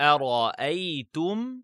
أرأيتم